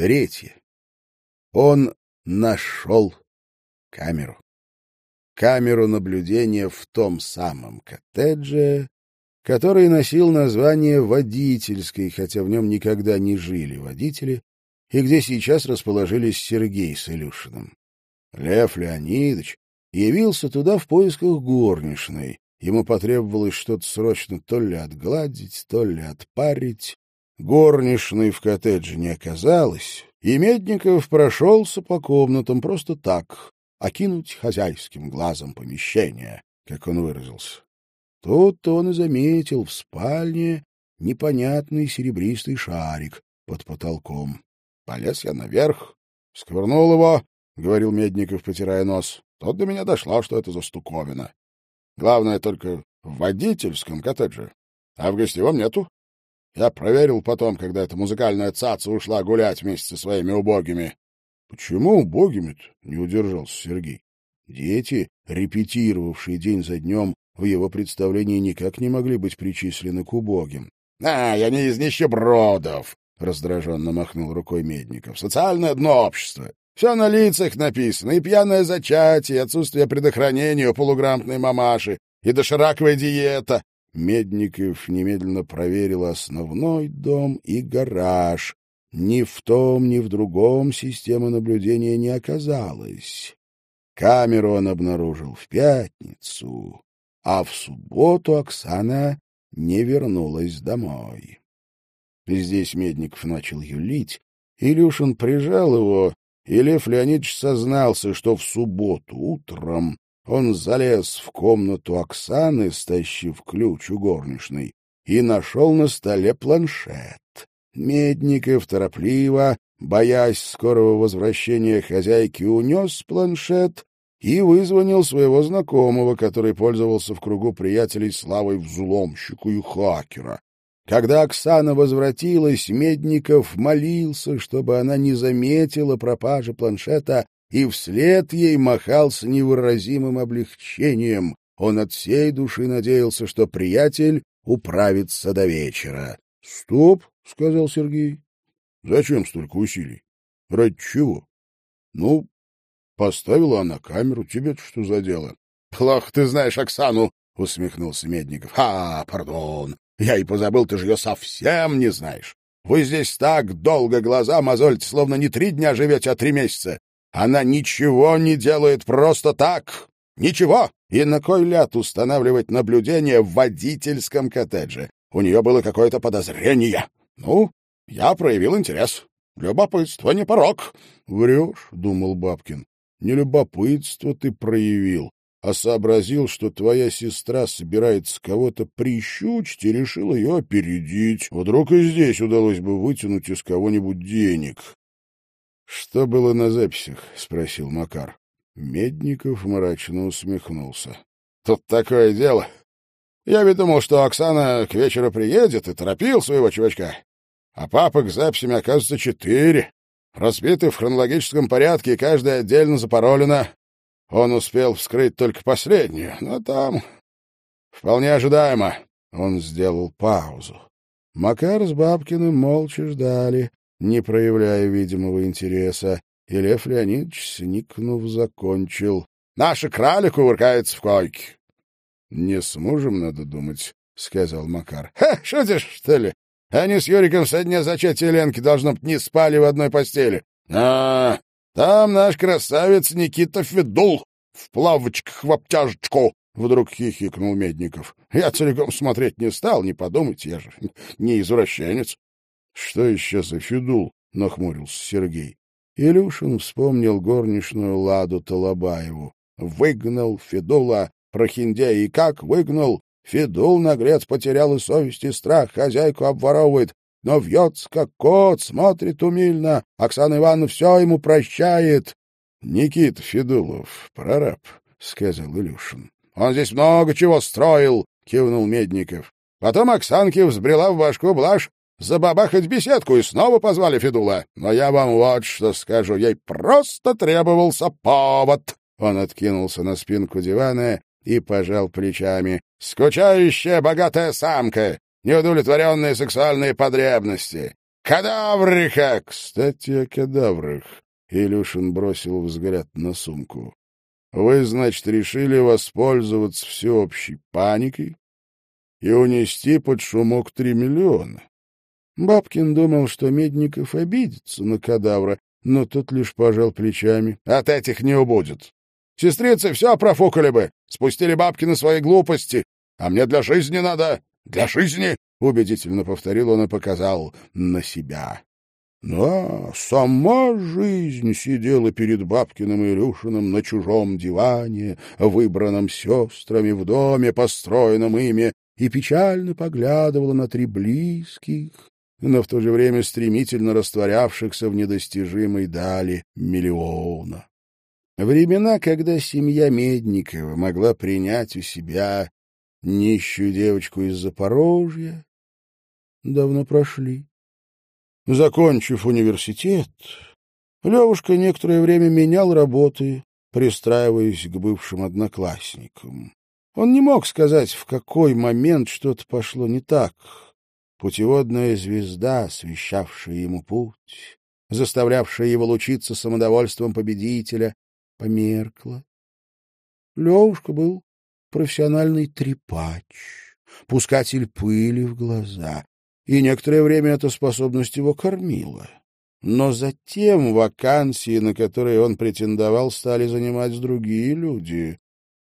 Третье. Он нашел камеру. Камеру наблюдения в том самом коттедже, который носил название «Водительской», хотя в нем никогда не жили водители, и где сейчас расположились Сергей с Илюшиным. Лев Леонидович явился туда в поисках горничной. Ему потребовалось что-то срочно то ли отгладить, то ли отпарить. Горничной в коттедже не оказалось, и Медников прошелся по комнатам просто так, окинуть хозяйским глазом помещение, как он выразился. Тут он и заметил в спальне непонятный серебристый шарик под потолком. Полез я наверх, сквернул его, — говорил Медников, потирая нос. Тут до меня дошло, что это за стуковина. Главное только в водительском коттедже, а в гостевом нету. Я проверил потом, когда эта музыкальная цаца ушла гулять вместе со своими убогими. — Почему убогими-то? — не удержался Сергей. Дети, репетировавшие день за днем, в его представлении никак не могли быть причислены к убогим. — А, я не из нищебродов! — раздраженно махнул рукой Медников. — Социальное дно общества. Все на лицах написано, и пьяное зачатие, и отсутствие предохранения у полуграмотной мамаши, и дошираковая диета. Медников немедленно проверил основной дом и гараж. Ни в том, ни в другом системы наблюдения не оказалось. Камеру он обнаружил в пятницу, а в субботу Оксана не вернулась домой. Здесь Медников начал юлить, Илюшин прижал его, и Лев Леонидович сознался, что в субботу утром он залез в комнату Оксаны, стащив ключ у горничной, и нашел на столе планшет. Медников торопливо, боясь скорого возвращения хозяйки, унес планшет и вызвонил своего знакомого, который пользовался в кругу приятелей славой взломщику и хакера. Когда Оксана возвратилась, Медников молился, чтобы она не заметила пропажи планшета, и вслед ей махал с невыразимым облегчением. Он от всей души надеялся, что приятель управится до вечера. — Стоп, — сказал Сергей. — Зачем столько усилий? Ради чего? — Ну, поставила она камеру, тебе-то что за дело? — Плохо ты знаешь Оксану, — усмехнулся Медников. — А, пардон, я и позабыл, ты же ее совсем не знаешь. Вы здесь так долго глаза мозолите, словно не три дня живете, а три месяца. Она ничего не делает просто так. Ничего. И на кой ляд устанавливать наблюдение в водительском коттедже? У нее было какое-то подозрение. Ну, я проявил интерес. Любопытство не порог. — Врешь, — думал Бабкин. — Не любопытство ты проявил, а сообразил, что твоя сестра собирается кого-то прищучить и решил ее опередить. Вдруг и здесь удалось бы вытянуть из кого-нибудь денег. — Что было на записях? — спросил Макар. Медников мрачно усмехнулся. — Тут такое дело. Я ведь думал, что Оксана к вечеру приедет и торопил своего чувачка. А папок с записями, оказывается, четыре. Разбиты в хронологическом порядке, и каждая отдельно запаролена. Он успел вскрыть только последнюю, но там... Вполне ожидаемо. Он сделал паузу. Макар с Бабкиным молча ждали, не проявляя видимого интереса, и Лев Леонидович, сникнув, закончил. — Наша краля кувыркается в койке. — Не с мужем, надо думать, — сказал Макар. — Ха, шутишь, что ли? Они с Юриком со дня зачатия Ленки, должно быть, не спали в одной постели. — А, там наш красавец Никита Федул в плавочках в обтяжечку. Вдруг хихикнул Медников. Я целиком смотреть не стал, не подумайте, я же не извращенец. Что еще за Федул? Нахмурился Сергей. Илюшин вспомнил горничную Ладу Толобаеву. Выгнал Федула, прохиндея, и как выгнал? Федул, наглец, потерял и совесть, и страх, хозяйку обворовывает но вьется, как кот, смотрит умильно. Оксана Ивановна все ему прощает. — Никита Федулов, прораб, — сказал Илюшин. — Он здесь много чего строил, — кивнул Медников. Потом Оксанке взбрела в башку блажь забабахать беседку, и снова позвали Федула. Но я вам вот что скажу, ей просто требовался повод. Он откинулся на спинку дивана и пожал плечами. «Скучающая богатая самка! неудовлетворенные сексуальные потребности. Кадаврика! Кстати, о кадаврах. Илюшин бросил взгляд на сумку. Вы, значит, решили воспользоваться всеобщей паникой и унести под шумок три миллиона. Бабкин думал, что Медников обидится на кадавра, но тот лишь пожал плечами. — От этих не убудет. Сестрицы все профукали бы, спустили бабки на свои глупости. А мне для жизни надо, для жизни, — убедительно повторил он и показал на себя. А сама жизнь сидела перед Бабкиным и Илюшиным на чужом диване, выбранном сестрами в доме, построенном ими, и печально поглядывала на три близких, но в то же время стремительно растворявшихся в недостижимой дали миллиона. Времена, когда семья Медникова могла принять у себя нищую девочку из Запорожья, давно прошли. Закончив университет, Левушка некоторое время менял работы, пристраиваясь к бывшим одноклассникам. Он не мог сказать, в какой момент что-то пошло не так. Путеводная звезда, освещавшая ему путь, заставлявшая его лучиться самодовольством победителя, померкла. Левушка был профессиональный трепач, пускатель пыли в глаза, и некоторое время эта способность его кормила. Но затем вакансии, на которые он претендовал, стали занимать другие люди.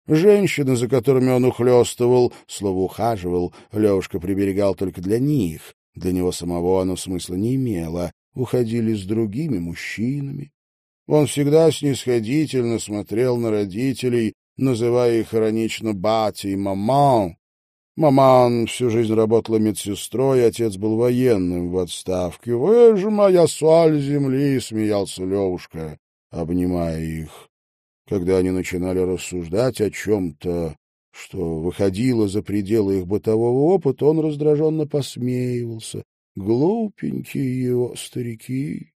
Женщины, за которыми он ухлёстывал, слово «ухаживал», Левушка приберегал только для них, для него самого оно смысла не имело, уходили с другими мужчинами. Он всегда снисходительно смотрел на родителей, называя их иронично «бати» и «маман», Маман всю жизнь работала медсестрой, отец был военным в отставке. «Вы же моя соль земли!» — смеялся Левушка, обнимая их. Когда они начинали рассуждать о чем-то, что выходило за пределы их бытового опыта, он раздраженно посмеивался. Глупенькие его старики.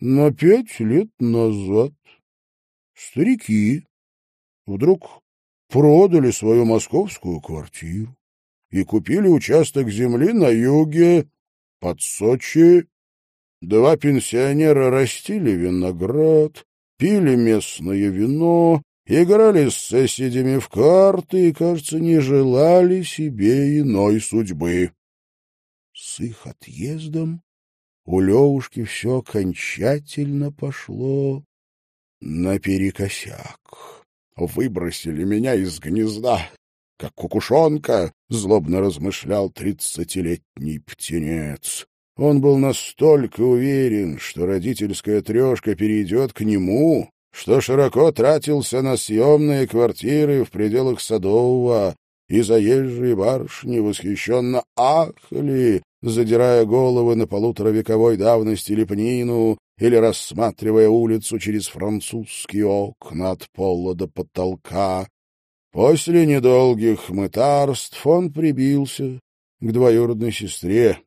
Но пять лет назад старики вдруг продали свою московскую квартиру и купили участок земли на юге, под Сочи. Два пенсионера растили виноград, пили местное вино, играли с соседями в карты и, кажется, не желали себе иной судьбы. С их отъездом у Левушки все окончательно пошло наперекосяк выбросили меня из гнезда, как кукушонка, — злобно размышлял тридцатилетний птенец. Он был настолько уверен, что родительская трешка перейдет к нему, что широко тратился на съемные квартиры в пределах Садового, и заезжие барышни восхищенно ахали, задирая головы на полуторавековой давности лепнину или рассматривая улицу через французские окна от пола до потолка. После недолгих мытарств он прибился к двоюродной сестре.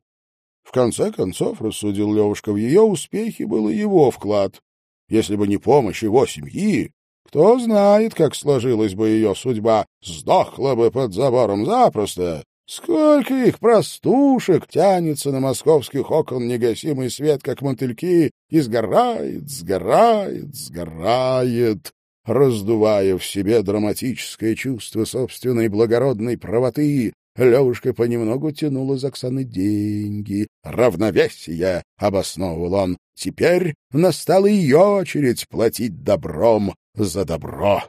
В конце концов, рассудил Левушка, в ее успехи был его вклад. Если бы не помощь его семьи, кто знает, как сложилась бы ее судьба, сдохла бы под забором запросто, Сколько их простушек тянется на московских окон негасимый свет, как мотыльки, и сгорает, сгорает, сгорает, раздувая в себе драматическое чувство собственной благородной правоты. Левушка понемногу тянул из Оксаны деньги. «Равновесие!» — обосновывал он. «Теперь настала ее очередь платить добром за добро».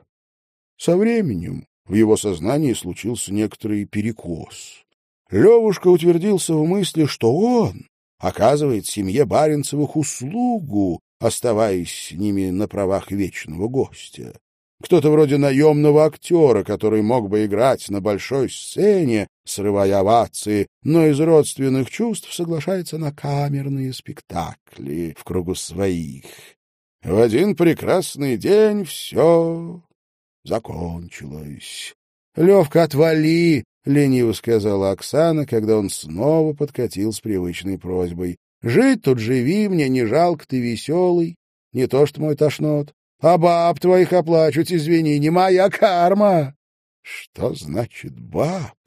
Со временем в его сознании случился некоторый перекос. Левушка утвердился в мысли, что он оказывает семье Баренцевых услугу, оставаясь с ними на правах вечного гостя. Кто-то вроде наемного актера, который мог бы играть на большой сцене, срывая овации, но из родственных чувств соглашается на камерные спектакли в кругу своих. В один прекрасный день все закончилось. — Левка, отвали! — лениво сказала Оксана, когда он снова подкатил с привычной просьбой. — Жить тут живи, мне не жалко, ты веселый. Не то что мой тошнот. А баб твоих оплачивать, извини, не моя карма. — Что значит баб?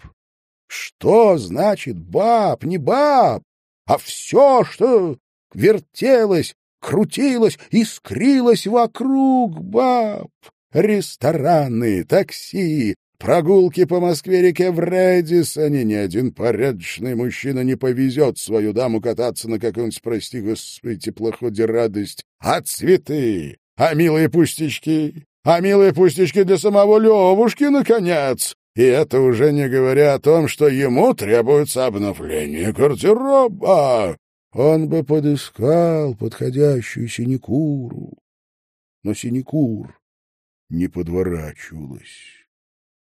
Что значит баб, не баб? а все, что вертелось, крутилось, искрилось вокруг баб. Рестораны, такси, прогулки по Москве-реке в Редисоне. Ни один порядочный мужчина не повезет свою даму кататься на каком-нибудь, прости господи, теплоходе радость. А цветы, а милые пустячки, а милые пустячки для самого Левушки, наконец. И это уже не говоря о том, что ему требуется обновление гардероба. Он бы подыскал подходящую синекуру. Но синекур не подворачивалась.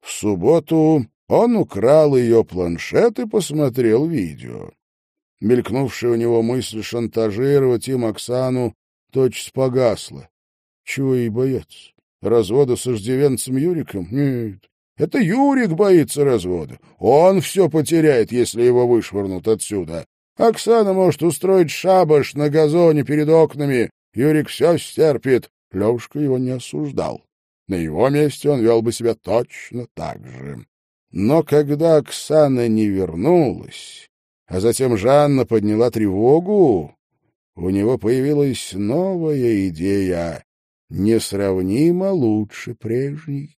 В субботу он украл ее планшет и посмотрел видео. Мелькнувшая у него мысль шантажировать им Оксану точно погасла. Чего ей бояться? Развода с иждивенцем Юриком? Нет. Это Юрик боится развода. Он все потеряет, если его вышвырнут отсюда. Оксана может устроить шабаш на газоне перед окнами. Юрик все стерпит. Левушка его не осуждал. На его месте он вел бы себя точно так же. Но когда Оксана не вернулась, а затем Жанна подняла тревогу, у него появилась новая идея, несравнимо лучше прежней.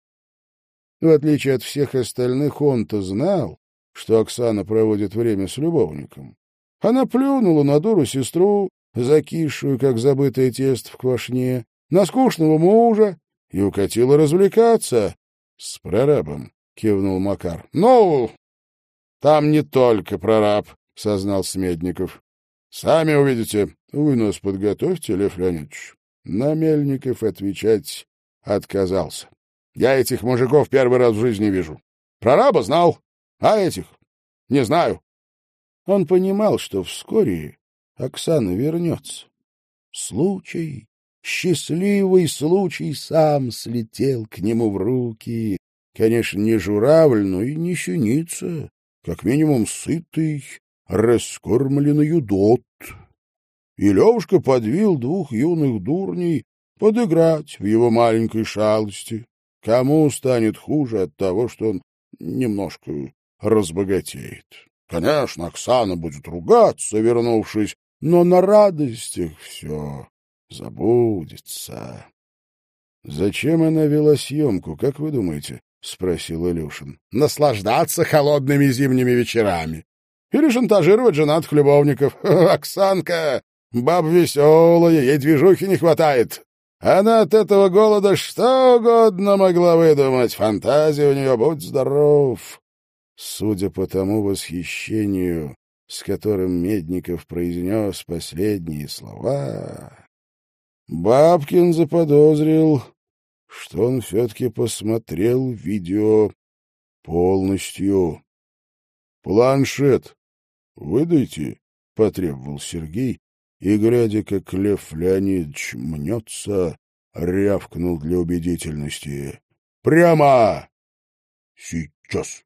В отличие от всех остальных, он-то знал, что Оксана проводит время с любовником. Она плюнула на дуру сестру, закисшую, как забытое тесто в квашне, на скучного мужа и укатила развлекаться. — С прорабом, — кивнул Макар. — Ну, там не только прораб, — сознал Смедников. — Сами увидите. Вы нас подготовьте, Лев Леонидович. На Мельников отвечать отказался. Я этих мужиков первый раз в жизни вижу. Прораба знал, а этих не знаю. Он понимал, что вскоре Оксана вернется. Случай Счастливый случай сам слетел к нему в руки. Конечно, не журавль, но и не щеница. Как минимум сытый, раскормленный удот. И Левушка подвил двух юных дурней подыграть в его маленькой шалости. Кому станет хуже от того, что он немножко разбогатеет? Конечно, Оксана будет ругаться, вернувшись, но на радостях все забудется. — Зачем она вела съемку, как вы думаете? — спросил Илюшин. — Наслаждаться холодными зимними вечерами. Или шантажировать женатых любовников. Оксанка, баб веселая, ей движухи не хватает. Она от этого голода что угодно могла выдумать. Фантазия у нее, будь здоров. Судя по тому восхищению, с которым Медников произнес последние слова, Бабкин заподозрил, что он все-таки посмотрел видео полностью. «Планшет выдайте», — потребовал Сергей, и, глядя, как Лев Леонидович мнется, рявкнул для убедительности. «Прямо! Сейчас!»